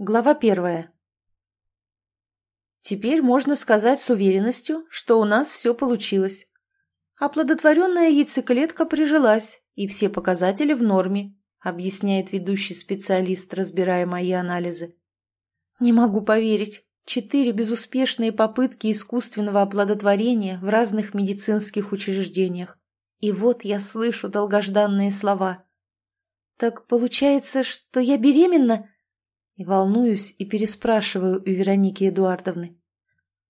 Глава первая. Теперь можно сказать с уверенностью, что у нас все получилось. Оплодотворенная яйцеклетка прижилась, и все показатели в норме, объясняет ведущий специалист, разбирая мои анализы. Не могу поверить. Четыре безуспешные попытки искусственного оплодотворения в разных медицинских учреждениях. И вот я слышу долгожданные слова. «Так получается, что я беременна?» И волнуюсь и переспрашиваю у Вероники Эдуардовны.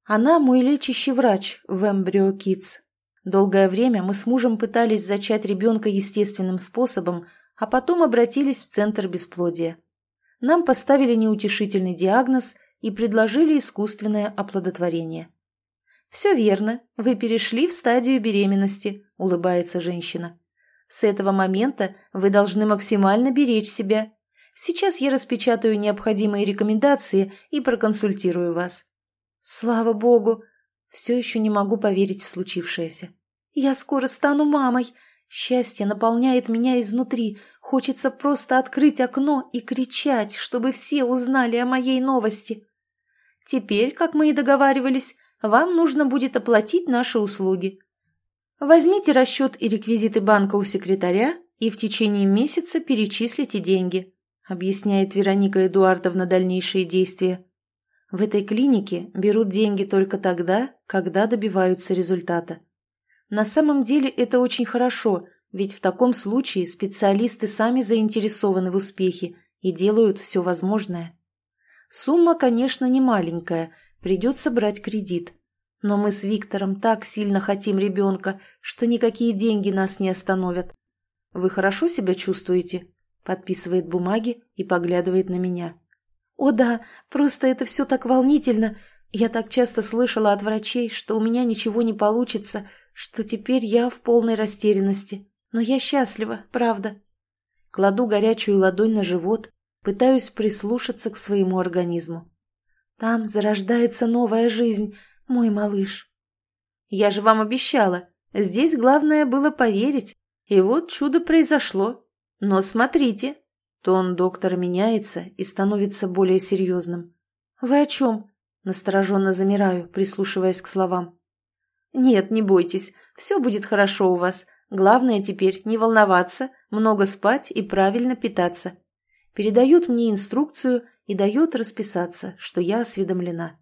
Она мой лечащий врач в Embryo Kids. Долгое время мы с мужем пытались зачать ребенка естественным способом, а потом обратились в Центр бесплодия. Нам поставили неутешительный диагноз и предложили искусственное оплодотворение. «Все верно, вы перешли в стадию беременности», – улыбается женщина. «С этого момента вы должны максимально беречь себя Сейчас я распечатаю необходимые рекомендации и проконсультирую вас. Слава богу! Все еще не могу поверить в случившееся. Я скоро стану мамой. Счастье наполняет меня изнутри. Хочется просто открыть окно и кричать, чтобы все узнали о моей новости. Теперь, как мы и договаривались, вам нужно будет оплатить наши услуги. Возьмите расчет и реквизиты банка у секретаря и в течение месяца перечислите деньги объясняет Вероника Эдуардовна дальнейшие действия. В этой клинике берут деньги только тогда, когда добиваются результата. На самом деле это очень хорошо, ведь в таком случае специалисты сами заинтересованы в успехе и делают все возможное. Сумма, конечно, не маленькая, придется брать кредит. Но мы с Виктором так сильно хотим ребенка, что никакие деньги нас не остановят. Вы хорошо себя чувствуете? Подписывает бумаги и поглядывает на меня. «О да, просто это все так волнительно. Я так часто слышала от врачей, что у меня ничего не получится, что теперь я в полной растерянности. Но я счастлива, правда». Кладу горячую ладонь на живот, пытаюсь прислушаться к своему организму. Там зарождается новая жизнь, мой малыш. Я же вам обещала. Здесь главное было поверить. И вот чудо произошло. Но смотрите, тон доктора меняется и становится более серьезным. Вы о чем? Настороженно замираю, прислушиваясь к словам. Нет, не бойтесь, все будет хорошо у вас. Главное теперь не волноваться, много спать и правильно питаться. Передают мне инструкцию и дает расписаться, что я осведомлена.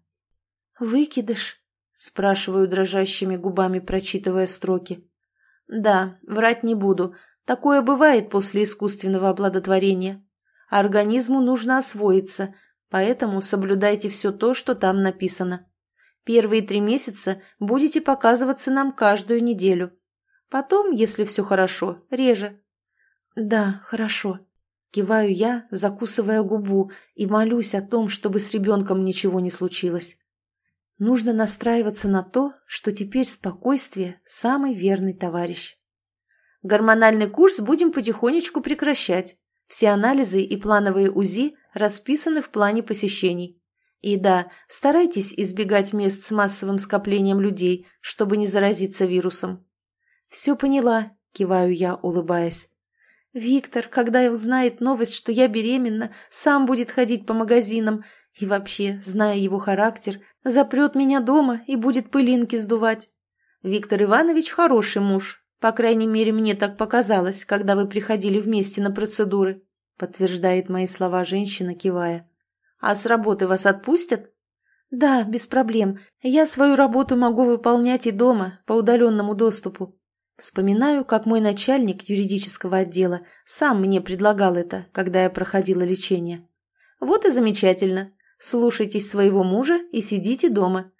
«Выкидыш?» – спрашиваю дрожащими губами, прочитывая строки. «Да, врать не буду, Такое бывает после искусственного оплодотворения. Организму нужно освоиться, поэтому соблюдайте все то, что там написано. Первые три месяца будете показываться нам каждую неделю. Потом, если все хорошо, реже. Да, хорошо. Киваю я, закусывая губу, и молюсь о том, чтобы с ребенком ничего не случилось. Нужно настраиваться на то, что теперь спокойствие – самый верный товарищ. Гормональный курс будем потихонечку прекращать. Все анализы и плановые УЗИ расписаны в плане посещений. И да, старайтесь избегать мест с массовым скоплением людей, чтобы не заразиться вирусом. «Все поняла», – киваю я, улыбаясь. «Виктор, когда узнает новость, что я беременна, сам будет ходить по магазинам и вообще, зная его характер, запрет меня дома и будет пылинки сдувать. Виктор Иванович хороший муж, по крайней мере, мне так показалось, когда вы приходили вместе на процедуры», подтверждает мои слова женщина, кивая. «А с работы вас отпустят?» «Да, без проблем. Я свою работу могу выполнять и дома, по удаленному доступу. Вспоминаю, как мой начальник юридического отдела сам мне предлагал это, когда я проходила лечение. Вот и замечательно. Слушайтесь своего мужа и сидите дома.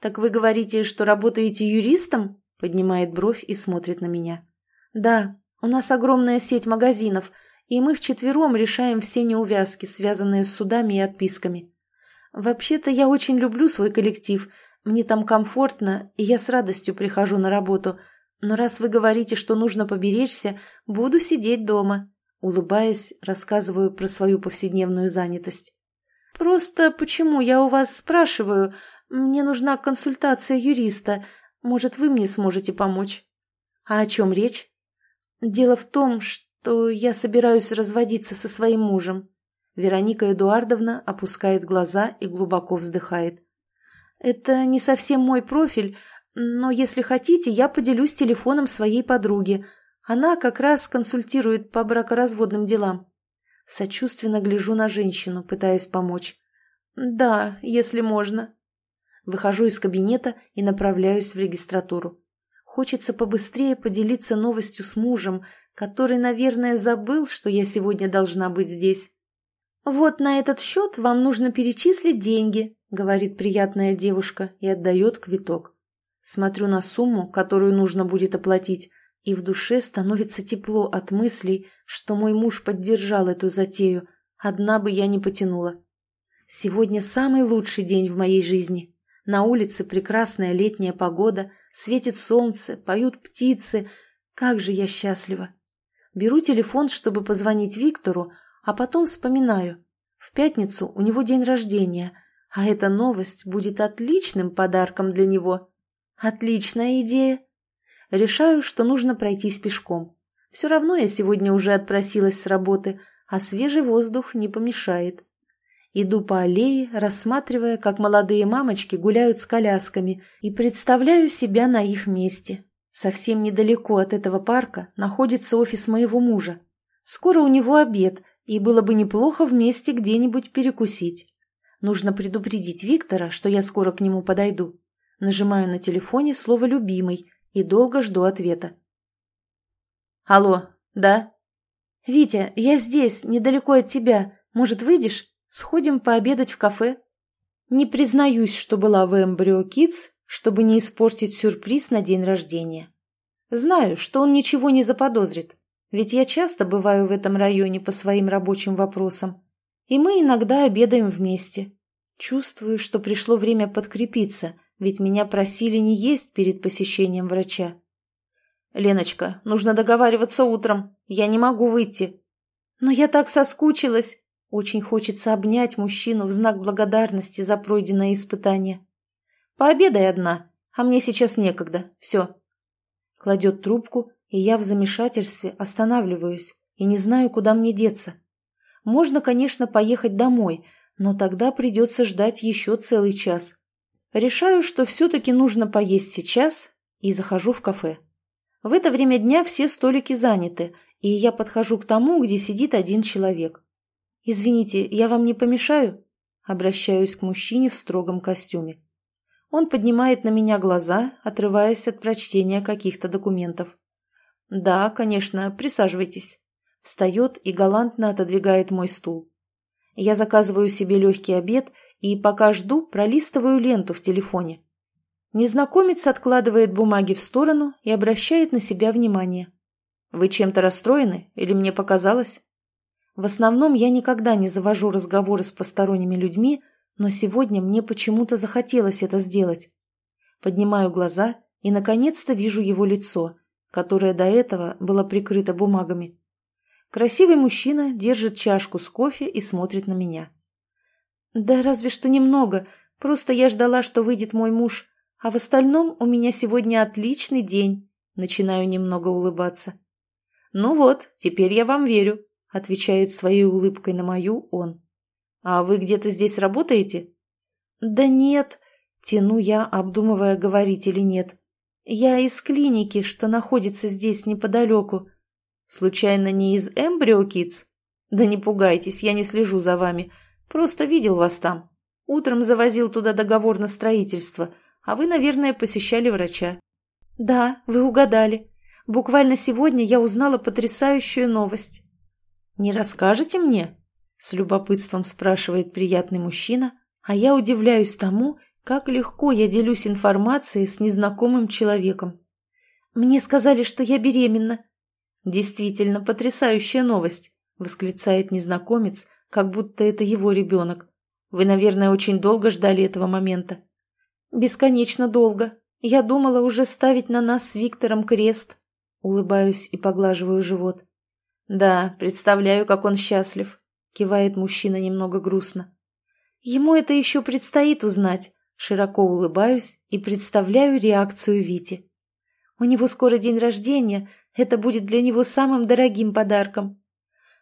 Так вы говорите, что работаете юристом? Поднимает бровь и смотрит на меня. «Да, у нас огромная сеть магазинов, и мы вчетвером решаем все неувязки, связанные с судами и отписками. Вообще-то я очень люблю свой коллектив, мне там комфортно, и я с радостью прихожу на работу. Но раз вы говорите, что нужно поберечься, буду сидеть дома». Улыбаясь, рассказываю про свою повседневную занятость. «Просто почему я у вас спрашиваю? Мне нужна консультация юриста. Может, вы мне сможете помочь? А о чем речь? Дело в том, что я собираюсь разводиться со своим мужем. Вероника Эдуардовна опускает глаза и глубоко вздыхает. «Это не совсем мой профиль, но если хотите, я поделюсь телефоном своей подруги. Она как раз консультирует по бракоразводным делам». Сочувственно гляжу на женщину, пытаясь помочь. «Да, если можно». Выхожу из кабинета и направляюсь в регистратуру. Хочется побыстрее поделиться новостью с мужем, который, наверное, забыл, что я сегодня должна быть здесь. «Вот на этот счет вам нужно перечислить деньги», — говорит приятная девушка и отдает квиток. Смотрю на сумму, которую нужно будет оплатить, и в душе становится тепло от мыслей, что мой муж поддержал эту затею, одна бы я не потянула. Сегодня самый лучший день в моей жизни. На улице прекрасная летняя погода, светит солнце, поют птицы. Как же я счастлива. Беру телефон, чтобы позвонить Виктору, а потом вспоминаю. В пятницу у него день рождения, а эта новость будет отличным подарком для него. Отличная идея. Решаю, что нужно пройтись пешком. Все равно я сегодня уже отпросилась с работы, а свежий воздух не помешает. Иду по аллее, рассматривая, как молодые мамочки гуляют с колясками, и представляю себя на их месте. Совсем недалеко от этого парка находится офис моего мужа. Скоро у него обед, и было бы неплохо вместе где-нибудь перекусить. Нужно предупредить Виктора, что я скоро к нему подойду. Нажимаю на телефоне слово «любимый» и долго жду ответа. «Алло, да?» «Витя, я здесь, недалеко от тебя. Может, выйдешь?» Сходим пообедать в кафе. Не признаюсь, что была в Эмбрио Kids, чтобы не испортить сюрприз на день рождения. Знаю, что он ничего не заподозрит, ведь я часто бываю в этом районе по своим рабочим вопросам, и мы иногда обедаем вместе. Чувствую, что пришло время подкрепиться, ведь меня просили не есть перед посещением врача. «Леночка, нужно договариваться утром. Я не могу выйти». «Но я так соскучилась. Очень хочется обнять мужчину в знак благодарности за пройденное испытание. «Пообедай одна, а мне сейчас некогда. Все». Кладет трубку, и я в замешательстве останавливаюсь и не знаю, куда мне деться. Можно, конечно, поехать домой, но тогда придется ждать еще целый час. Решаю, что все-таки нужно поесть сейчас, и захожу в кафе. В это время дня все столики заняты, и я подхожу к тому, где сидит один человек. «Извините, я вам не помешаю?» Обращаюсь к мужчине в строгом костюме. Он поднимает на меня глаза, отрываясь от прочтения каких-то документов. «Да, конечно, присаживайтесь». Встает и галантно отодвигает мой стул. Я заказываю себе легкий обед и, пока жду, пролистываю ленту в телефоне. Незнакомец откладывает бумаги в сторону и обращает на себя внимание. «Вы чем-то расстроены или мне показалось?» В основном я никогда не завожу разговоры с посторонними людьми, но сегодня мне почему-то захотелось это сделать. Поднимаю глаза и, наконец-то, вижу его лицо, которое до этого было прикрыто бумагами. Красивый мужчина держит чашку с кофе и смотрит на меня. «Да разве что немного, просто я ждала, что выйдет мой муж, а в остальном у меня сегодня отличный день», начинаю немного улыбаться. «Ну вот, теперь я вам верю», отвечает своей улыбкой на мою он. «А вы где-то здесь работаете?» «Да нет», — тяну я, обдумывая, говорить или нет. «Я из клиники, что находится здесь неподалеку». «Случайно не из Эмбрио Kids?» «Да не пугайтесь, я не слежу за вами. Просто видел вас там. Утром завозил туда договор на строительство, а вы, наверное, посещали врача». «Да, вы угадали. Буквально сегодня я узнала потрясающую новость. «Не расскажете мне?» — с любопытством спрашивает приятный мужчина, а я удивляюсь тому, как легко я делюсь информацией с незнакомым человеком. «Мне сказали, что я беременна». «Действительно потрясающая новость», — восклицает незнакомец, как будто это его ребенок. «Вы, наверное, очень долго ждали этого момента». «Бесконечно долго. Я думала уже ставить на нас с Виктором крест». Улыбаюсь и поглаживаю живот. «Да, представляю, как он счастлив», — кивает мужчина немного грустно. «Ему это еще предстоит узнать», — широко улыбаюсь и представляю реакцию Вити. «У него скоро день рождения, это будет для него самым дорогим подарком».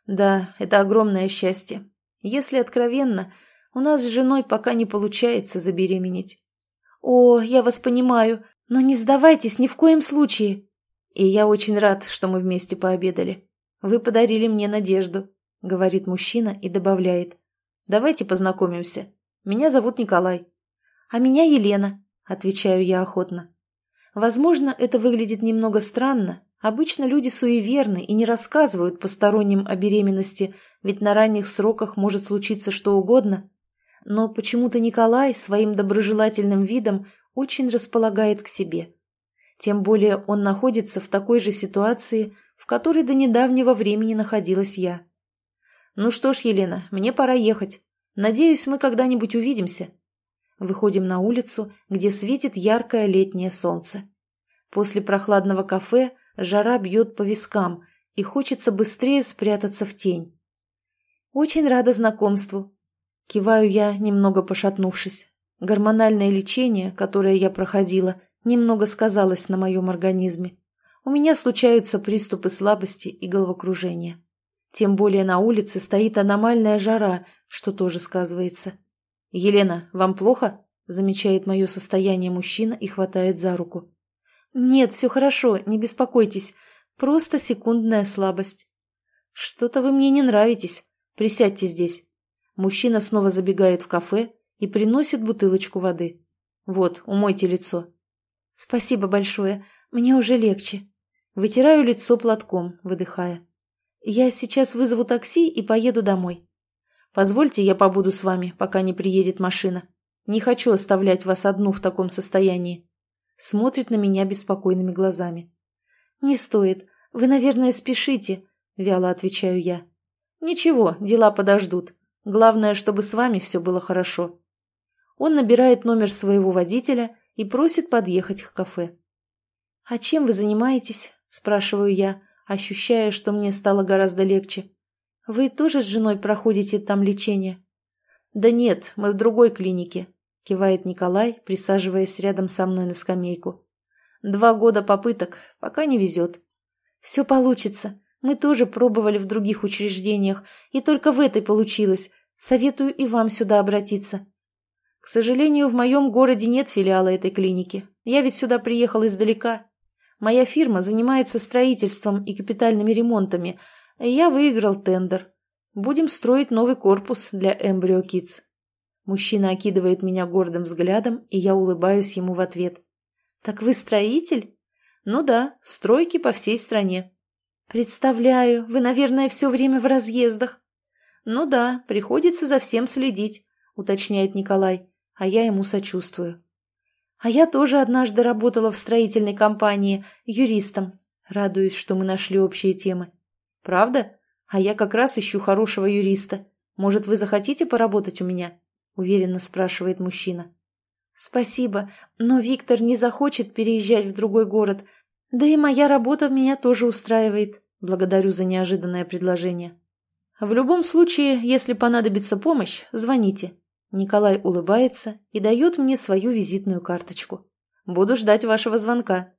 «Да, это огромное счастье. Если откровенно, у нас с женой пока не получается забеременеть. О, я вас понимаю, но не сдавайтесь ни в коем случае. И я очень рад, что мы вместе пообедали. Вы подарили мне надежду, говорит мужчина и добавляет. Давайте познакомимся. Меня зовут Николай. А меня Елена, отвечаю я охотно. Возможно, это выглядит немного странно. Обычно люди суеверны и не рассказывают посторонним о беременности, ведь на ранних сроках может случиться что угодно. Но почему-то Николай своим доброжелательным видом очень располагает к себе. Тем более он находится в такой же ситуации, в которой до недавнего времени находилась я. «Ну что ж, Елена, мне пора ехать. Надеюсь, мы когда-нибудь увидимся». Выходим на улицу, где светит яркое летнее солнце. После прохладного кафе жара бьет по вискам, и хочется быстрее спрятаться в тень. «Очень рада знакомству», — киваю я, немного пошатнувшись. Гормональное лечение, которое я проходила, немного сказалось на моем организме. У меня случаются приступы слабости и головокружения. Тем более на улице стоит аномальная жара, что тоже сказывается. «Елена, вам плохо?» – замечает мое состояние мужчина и хватает за руку. «Нет, все хорошо, не беспокойтесь. Просто секундная слабость». «Что-то вы мне не нравитесь. Присядьте здесь». Мужчина снова забегает в кафе и приносит бутылочку воды. «Вот, умойте лицо». «Спасибо большое. Мне уже легче». Вытираю лицо платком, выдыхая. «Я сейчас вызову такси и поеду домой». Позвольте, я побуду с вами, пока не приедет машина. Не хочу оставлять вас одну в таком состоянии. Смотрит на меня беспокойными глазами. Не стоит. Вы, наверное, спешите, вяло отвечаю я. Ничего, дела подождут. Главное, чтобы с вами все было хорошо. Он набирает номер своего водителя и просит подъехать к кафе. «А чем вы занимаетесь?» – спрашиваю я, ощущая, что мне стало гораздо легче. Вы тоже с женой проходите там лечение? Да нет, мы в другой клинике, кивает Николай, присаживаясь рядом со мной на скамейку. Два года попыток, пока не везет. Все получится. Мы тоже пробовали в других учреждениях, и только в этой получилось. Советую и вам сюда обратиться. К сожалению, в моем городе нет филиала этой клиники. Я ведь сюда приехал издалека. Моя фирма занимается строительством и капитальными ремонтами, я выиграл тендер. Будем строить новый корпус для Embryo Kids. Мужчина окидывает меня гордым взглядом, и я улыбаюсь ему в ответ. «Так вы строитель?» «Ну да, стройки по всей стране». «Представляю, вы, наверное, все время в разъездах». «Ну да, приходится за всем следить», — уточняет Николай, а я ему сочувствую. «А я тоже однажды работала в строительной компании, юристом. Радуюсь, что мы нашли общие темы. «Правда? А я как раз ищу хорошего юриста. Может, вы захотите поработать у меня?» – уверенно спрашивает мужчина. «Спасибо, но Виктор не захочет переезжать в другой город. Да и моя работа меня тоже устраивает. Благодарю за неожиданное предложение». «В любом случае, если понадобится помощь, звоните». Николай улыбается и дает мне свою визитную карточку. «Буду ждать вашего звонка».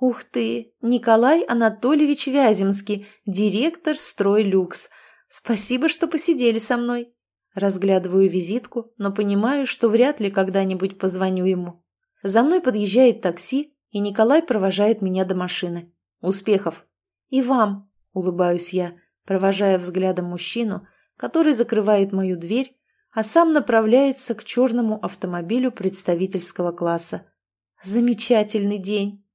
«Ух ты! Николай Анатольевич Вяземский, директор «Стройлюкс». Спасибо, что посидели со мной». Разглядываю визитку, но понимаю, что вряд ли когда-нибудь позвоню ему. За мной подъезжает такси, и Николай провожает меня до машины. «Успехов!» «И вам!» – улыбаюсь я, провожая взглядом мужчину, который закрывает мою дверь, а сам направляется к черному автомобилю представительского класса. «Замечательный день!»